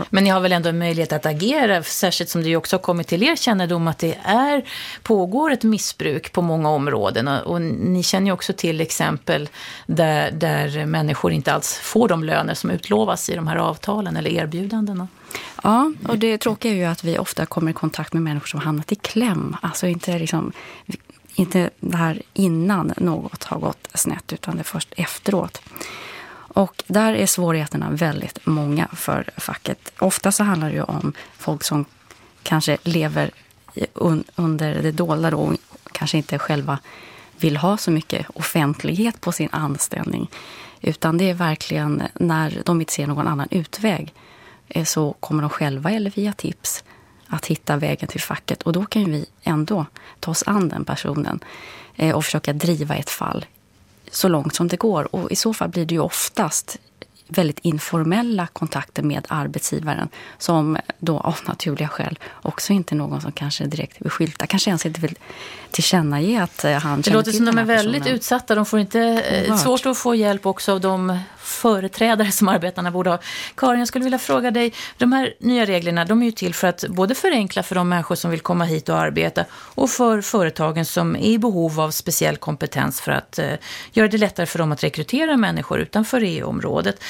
Men ni har väl ändå en möjlighet att agera, särskilt som det ju också har kommit till er kännedom att det är, pågår ett missbruk på många områden. Och, och ni känner ju också till exempel där, där människor inte alls får de löner som utlovas i de här avtalen eller erbjudandena. Ja, och det tråkiga är ju att vi ofta kommer i kontakt med människor som hamnat i kläm. Alltså inte liksom inte det här innan något har gått snett utan det är först efteråt. Och där är svårigheterna väldigt många för facket. Ofta så handlar det ju om folk som kanske lever under det dolda då, och kanske inte själva vill ha så mycket offentlighet på sin anställning. Utan det är verkligen när de inte ser någon annan utväg så kommer de själva eller via tips att hitta vägen till facket. Och då kan vi ändå ta oss an den personen eh, och försöka driva ett fall så långt som det går. Och i så fall blir det ju oftast väldigt informella kontakter med arbetsgivaren som då av naturliga skäl också inte är någon som kanske direkt vill skylta. Kanske ens inte vill tillkännage att eh, han Det låter som de är väldigt personen. utsatta. De får inte eh, svårt att få hjälp också av de företrädare som arbetarna borde ha. Karin, jag skulle vilja fråga dig. De här nya reglerna de är ju till för att både förenkla för de människor som vill komma hit och arbeta och för företagen som är i behov av speciell kompetens för att eh, göra det lättare för dem att rekrytera människor utanför EU-området.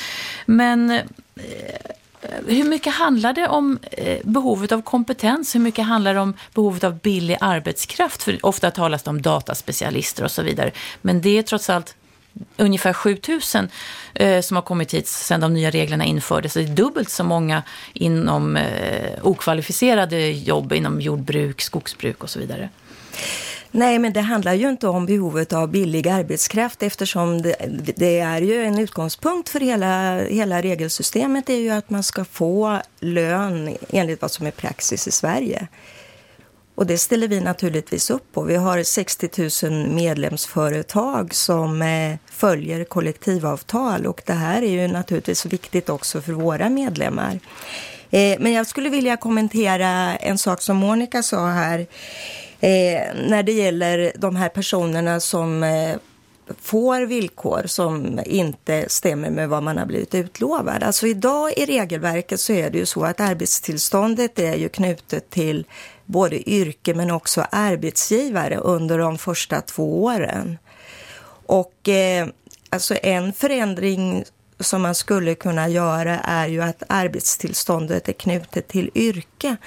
Men eh, eh, hur mycket handlar det om eh, behovet av kompetens? Hur mycket handlar det om behovet av billig arbetskraft? För ofta talas det om dataspecialister och så vidare. Men det är trots allt ungefär 7000 eh, som har kommit hit sedan de nya reglerna infördes. Det är dubbelt så många inom eh, okvalificerade jobb inom jordbruk, skogsbruk och så vidare. Nej, men det handlar ju inte om behovet av billig arbetskraft eftersom det, det, är ju en utgångspunkt för hela, hela regelsystemet är ju att man ska få lön enligt vad som är praxis i Sverige. Och det ställer vi naturligtvis upp på. Vi har 60 000 medlemsföretag som eh, följer kollektivavtal och det här är ju naturligtvis viktigt också för våra medlemmar. Eh, men jag skulle vilja kommentera en sak som Monica sa här eh, när det gäller de här personerna som får villkor som inte stämmer med vad man har blivit utlovad. Alltså idag i regelverket så är det ju så att arbetstillståndet är ju knutet till både yrke men också arbetsgivare under de första två åren. Och eh, alltså en förändring som man skulle kunna göra är ju att arbetstillståndet är knutet till yrke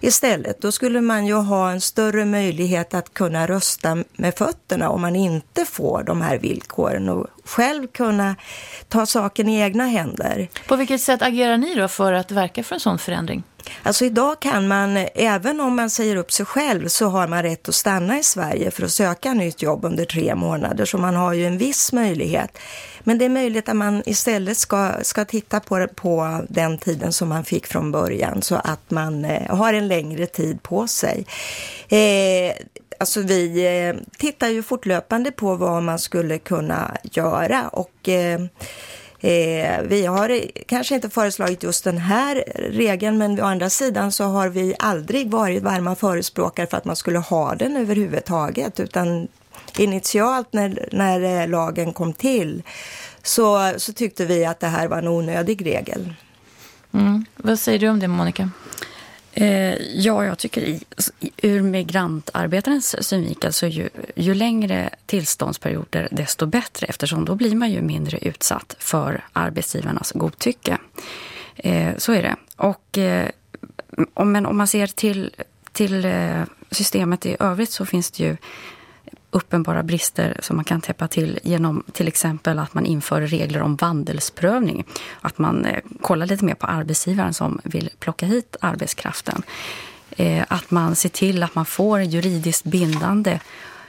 istället. Då skulle man ju ha en större möjlighet att kunna rösta med fötterna om man inte får de här villkoren och själv kunna ta saken i egna händer. På vilket sätt agerar ni då för att verka för en sån förändring? Alltså idag kan man, även om man säger upp sig själv, så har man rätt att stanna i Sverige för att söka nytt jobb under tre månader. Så man har ju en viss möjlighet. Men det är möjligt att man istället ska, ska titta på, på den tiden som man fick från början så att man eh, har en längre tid på sig. Eh, alltså vi eh, tittar ju fortlöpande på vad man skulle kunna göra och eh, eh, vi har kanske inte föreslagit just den här regeln men å andra sidan så har vi aldrig varit varma förespråkare för att man skulle ha den överhuvudtaget utan initialt när, när eh, lagen kom till så, så tyckte vi att det här var en onödig regel. Mm. Vad säger du om det Monica? Eh, ja, jag tycker i, ur migrantarbetarens synvinkel så ju, ju längre tillståndsperioder desto bättre eftersom då blir man ju mindre utsatt för arbetsgivarnas godtycke. Eh, så är det. Och, eh, om, men om man ser till, till eh, systemet i övrigt så finns det ju uppenbara brister som man kan täppa till genom till exempel att man inför regler om vandelsprövning. Att man eh, kollar lite mer på arbetsgivaren som vill plocka hit arbetskraften. Eh, att man ser till att man får juridiskt bindande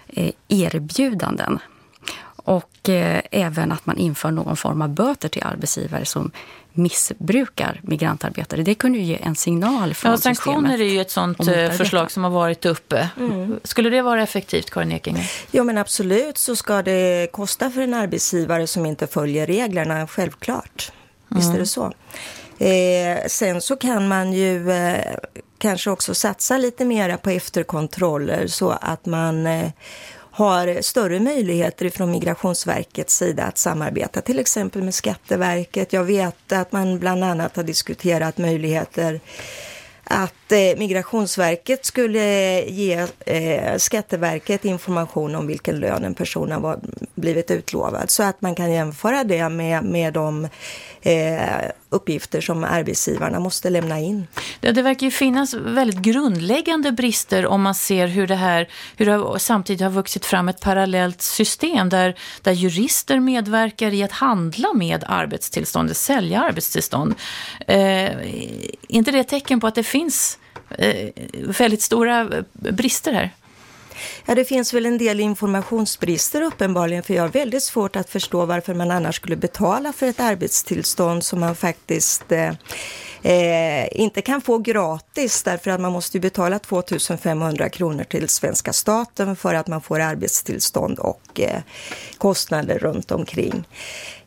eh, erbjudanden och eh, även att man inför någon form av böter till arbetsgivare som missbrukar migrantarbetare. Det kunde ju ge en signal från ja, sanktioner systemet. är ju ett sånt eh, förslag som har varit uppe. Mm. Skulle det vara effektivt, Karin Ekinger? Ja, men absolut så ska det kosta för en arbetsgivare som inte följer reglerna, självklart. Visst mm. är det så. Eh, sen så kan man ju eh, kanske också satsa lite mera på efterkontroller så att man eh, har större möjligheter från Migrationsverkets sida att samarbeta, till exempel med Skatteverket. Jag vet att man bland annat har diskuterat möjligheter att eh, Migrationsverket skulle ge eh, Skatteverket information om vilken lön en person har blivit utlovad så att man kan jämföra det med, med de eh, uppgifter som arbetsgivarna måste lämna in. Det, det verkar ju finnas väldigt grundläggande brister om man ser hur det här hur det samtidigt har vuxit fram ett parallellt system där, där jurister medverkar i att handla med arbetstillstånd, sälja arbetstillstånd. Eh, är inte det ett tecken på att det finns eh, väldigt stora eh, brister här? Ja, det finns väl en del informationsbrister uppenbarligen för jag har väldigt svårt att förstå varför man annars skulle betala för ett arbetstillstånd som man faktiskt eh, eh, inte kan få gratis därför att man måste betala 2500 kronor till svenska staten för att man får arbetstillstånd och eh, kostnader runt omkring.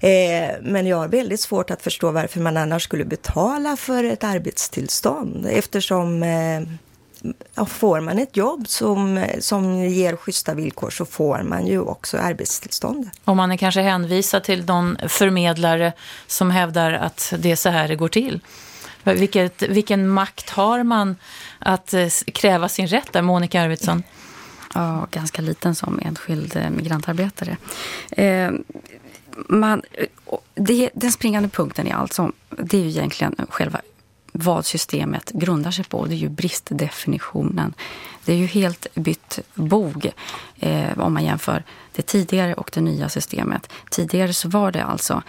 Eh, men jag har väldigt svårt att förstå varför man annars skulle betala för ett arbetstillstånd eftersom eh, får man ett jobb som, som ger schyssta villkor så får man ju också arbetstillstånd. Och man är kanske hänvisad till någon förmedlare som hävdar att det är så här det går till. Vilket, vilken makt har man att eh, kräva sin rätt där, Monica Arvidsson? Ja, ganska liten som enskild eh, migrantarbetare. Eh, man, det, den springande punkten i allt som, det är ju egentligen själva vad systemet grundar sig på. Det är ju bristdefinitionen. Det är ju helt bytt bog eh, om man jämför det tidigare och det nya systemet. Tidigare så var det alltså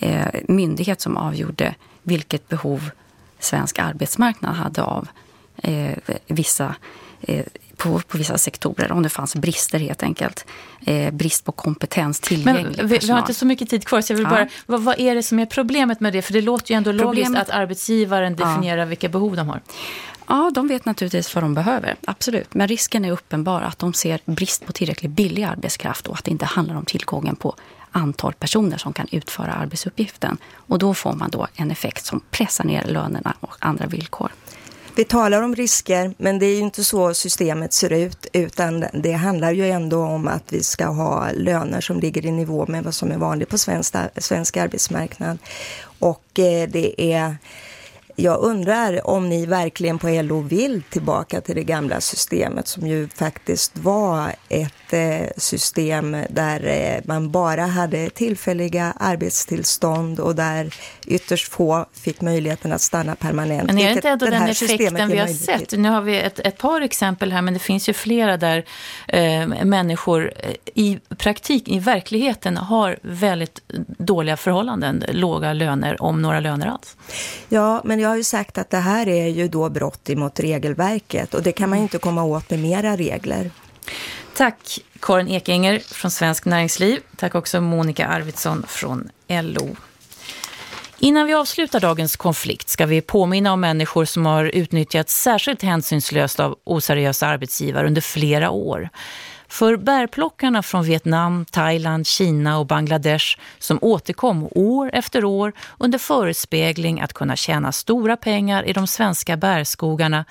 eh, myndighet som avgjorde vilket behov svensk arbetsmarknad hade av eh, vissa eh, på, på vissa sektorer, om det fanns brister helt enkelt. Eh, brist på kompetens, tillgänglig Men vi, vi, har inte så mycket tid kvar, så jag vill ja. bara, vad, vad, är det som är problemet med det? För det låter ju ändå problemet, logiskt att arbetsgivaren definierar ja. vilka behov de har. Ja, de vet naturligtvis vad de behöver, absolut. Men risken är uppenbar att de ser brist på tillräckligt billig arbetskraft och att det inte handlar om tillgången på antal personer som kan utföra arbetsuppgiften. Och då får man då en effekt som pressar ner lönerna och andra villkor. Vi talar om risker, men det är ju inte så systemet ser ut, utan det handlar ju ändå om att vi ska ha löner som ligger i nivå med vad som är vanligt på svensk, svensk arbetsmarknad. Och eh, det är jag undrar om ni verkligen på LO vill tillbaka till det gamla systemet som ju faktiskt var ett eh, system där eh, man bara hade tillfälliga arbetstillstånd och där ytterst få fick möjligheten att stanna permanent. Men är det inte ändå den effekten vi har sett? Nu har vi ett, ett, par exempel här men det finns ju flera där eh, människor eh, i praktik, i verkligheten har väldigt dåliga förhållanden, låga löner, om några löner alls. Ja, men jag jag har ju sagt att det här är ju då brott emot regelverket och det kan man ju inte komma åt med mera regler. Tack Karin Ekinger från Svensk Näringsliv. Tack också Monica Arvidsson från LO. Innan vi avslutar dagens konflikt ska vi påminna om människor som har utnyttjats särskilt hänsynslöst av oseriösa arbetsgivare under flera år. För bärplockarna från Vietnam, Thailand, Kina och Bangladesh som återkom år efter år under förespegling att kunna tjäna stora pengar i de svenska bärskogarna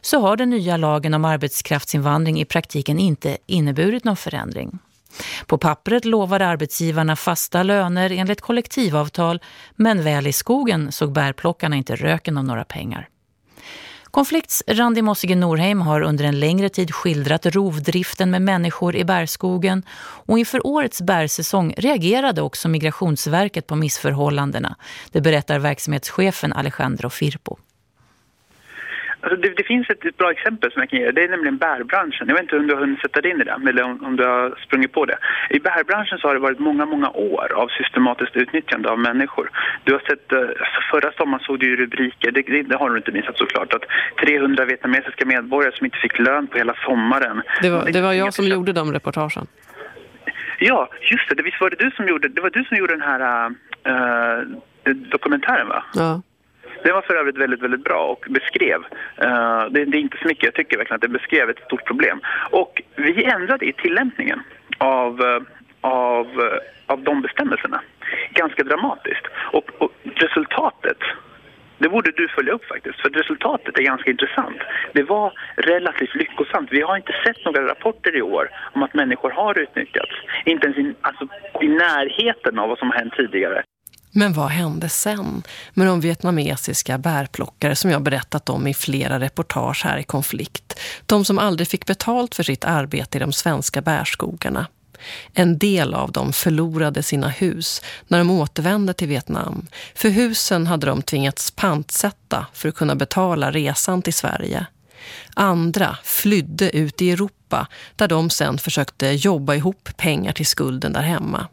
så har den nya lagen om arbetskraftsinvandring i praktiken inte inneburit någon förändring. På pappret lovade arbetsgivarna fasta löner enligt kollektivavtal men väl i skogen såg bärplockarna inte röken av några pengar. Konflikts Randi Mossige Norheim har under en längre tid skildrat rovdriften med människor i bärskogen och inför årets bärsäsong reagerade också Migrationsverket på missförhållandena. Det berättar verksamhetschefen Alejandro Firpo. Alltså det, det, finns ett, ett, bra exempel som jag kan ge. Det är nämligen bärbranschen. Jag vet inte om du har hunnit sätta dig in i det eller om, om, du har sprungit på det. I bärbranschen så har det varit många, många år av systematiskt utnyttjande av människor. Du har sett, alltså förra sommaren såg du ju rubriker, det, det, det, har du inte missat såklart, att 300 vietnamesiska medborgare som inte fick lön på hela sommaren. Det var, det var jag som gjorde de reportagen. Ja, just det. Visst var det du som gjorde, det var du som gjorde den här uh, dokumentären va? Ja. Den var för övrigt väldigt, väldigt bra och beskrev, uh, det, det, är inte så mycket, jag tycker verkligen att det beskrev ett stort problem. Och vi ändrade i tillämpningen av, eh, av, eh, av de bestämmelserna ganska dramatiskt. Och, och, resultatet, det borde du följa upp faktiskt, för resultatet är ganska intressant. Det var relativt lyckosamt. Vi har inte sett några rapporter i år om att människor har utnyttjats. Inte ens i, alltså, i närheten av vad som har hänt tidigare. Men vad hände sen med de vietnamesiska bärplockare som jag berättat om i flera reportage här i konflikt? De som aldrig fick betalt för sitt arbete i de svenska bärskogarna. En del av dem förlorade sina hus när de återvände till Vietnam. För husen hade de tvingats pantsätta för att kunna betala resan till Sverige. Andra flydde ut i Europa där de sen försökte jobba ihop pengar till skulden där hemma.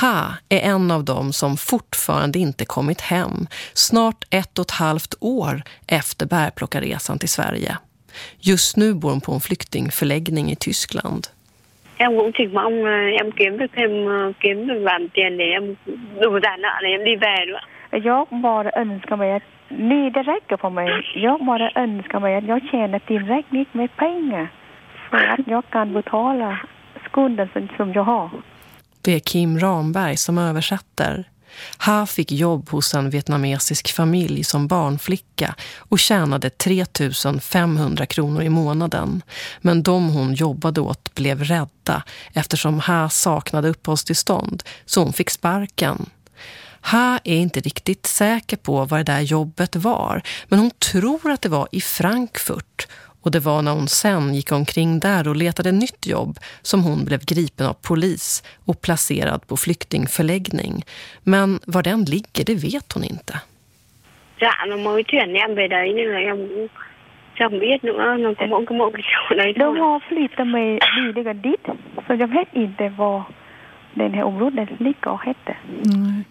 Ha är en av dem som fortfarande inte kommit hem, snart ett och ett halvt år efter bärplockarresan till Sverige. Just nu bor hon på en flyktingförläggning i Tyskland. Em cũng chỉ mong em kiếm được thêm kiếm được làm tiền để em đủ trả nợ để em đi về nữa. Jag bara önskar mig att nej, det räcker för mig. Jag bara önskar mig att jag tjänar tillräckligt med pengar för att jag kan betala skulden som jag har. Det är Kim Ramberg som översätter. Ha fick jobb hos en vietnamesisk familj som barnflicka och tjänade 3 500 kronor i månaden. Men de hon jobbade åt blev rädda eftersom Ha saknade uppehållstillstånd så hon fick sparken. Ha är inte riktigt säker på vad det där jobbet var men hon tror att det var i Frankfurt och det var när hon sen gick omkring där och letade nytt jobb som hon blev gripen av polis och placerad på flyktingförläggning. Men var den ligger, det vet hon inte. Ja, de mới chuyển em về đấy nên là em cũng chẳng biết nữa. Nó có mỗi, mỗi cái chỗ đấy De har flyttat mig vidare dit. Så jag vet inte vad den här området ligger och heter. Mm.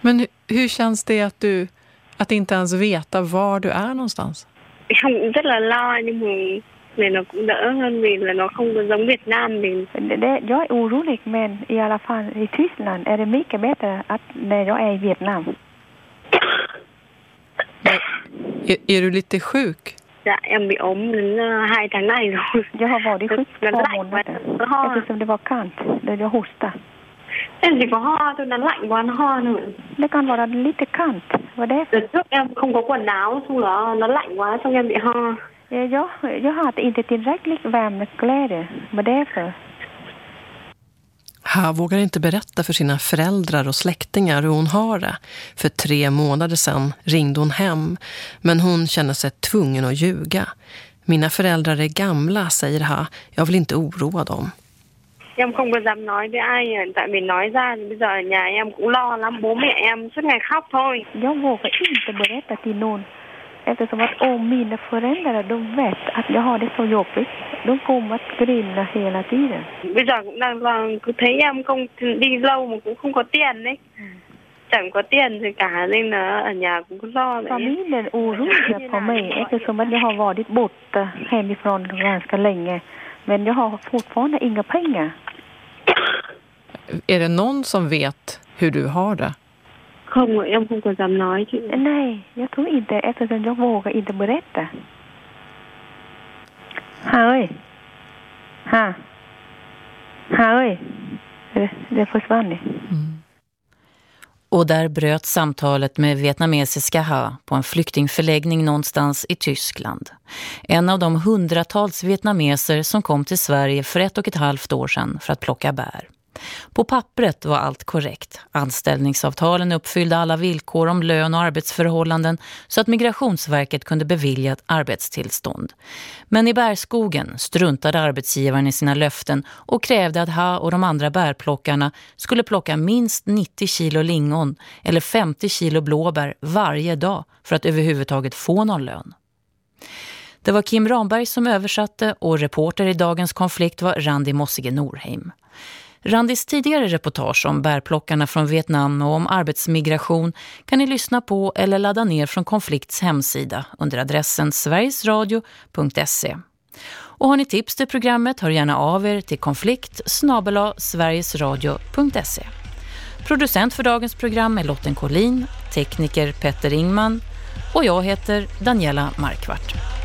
Men hur känns det att du att inte ens veta var du är någonstans? Cũng rất là lo nhưng mà này nó cũng đỡ hơn vì là nó không có giống Việt Nam mình. Det, jag är orolig men i alla fall i Tyskland är det mycket bättre att när jag är i Vietnam. Är, är du lite sjuk? Dạ, em bị ốm đến hai tháng rồi. Jag har varit sjuk två månader eftersom det var kallt. Där jag hostade. Em chỉ có ho thôi, nó lạnh quá nó ho nữa. Det kan vara lite kallt. Vad det Đợt trước em không có quần áo, xong đó nó lạnh quá, xong em bị ho. Jag, jag hade inte tillräckligt varma kläder. Vad därför? Ha vågar inte berätta för sina föräldrar och släktingar hur hon har det. För tre månader sedan ringde hon hem, men hon känner sig tvungen att ljuga. Mina föräldrar är gamla, säger Ha. Jag vill inte oroa dem. Em không có dám nói với ai tại vì nói ra thì bây giờ ở nhà em cũng lo lắm bố mẹ em suốt ngày khóc thôi. Jag vågar inte berätta till någon eftersom att om mina föräldrar de vet att jag har det så jobbigt. De kommer att grina hela tiden. Bây giờ cũng đang là cứ thấy em không đi lâu mà cũng không có tiền đấy. Chẳng có tiền gì cả nên là ở nhà cũng có lo đấy. Familjen oroar på mig eftersom att jag har varit borta hemifrån ganska länge. Men jag har fortfarande inga pengar. Är det någon som vet hur du har det? Không, em không có dám nói chứ. Nej, jag tror inte eftersom jag vågar inte berätta. Ha ơi. Det, det försvann. Mm. Och där bröt samtalet med vietnamesiska Ha på en flyktingförläggning någonstans i Tyskland. En av de hundratals vietnameser som kom till Sverige för ett och ett halvt år sedan för att plocka bär. På pappret var allt korrekt. Anställningsavtalen uppfyllde alla villkor om lön och arbetsförhållanden så att Migrationsverket kunde bevilja ett arbetstillstånd. Men i bärskogen struntade arbetsgivaren i sina löften och krävde att Ha och de andra bärplockarna skulle plocka minst 90 kilo lingon eller 50 kilo blåbär varje dag för att överhuvudtaget få någon lön. Det var Kim Ramberg som översatte och reporter i dagens konflikt var Randi Mossige Norheim. Randis tidigare reportage om bärplockarna från Vietnam och om arbetsmigration kan ni lyssna på eller ladda ner från Konflikts hemsida under adressen sverigesradio.se. Och har ni tips till programmet hör gärna av er till konflikt sverigesradio.se. Producent för dagens program är Lotten Collin, tekniker Petter Ingman och jag heter Daniela Markvart.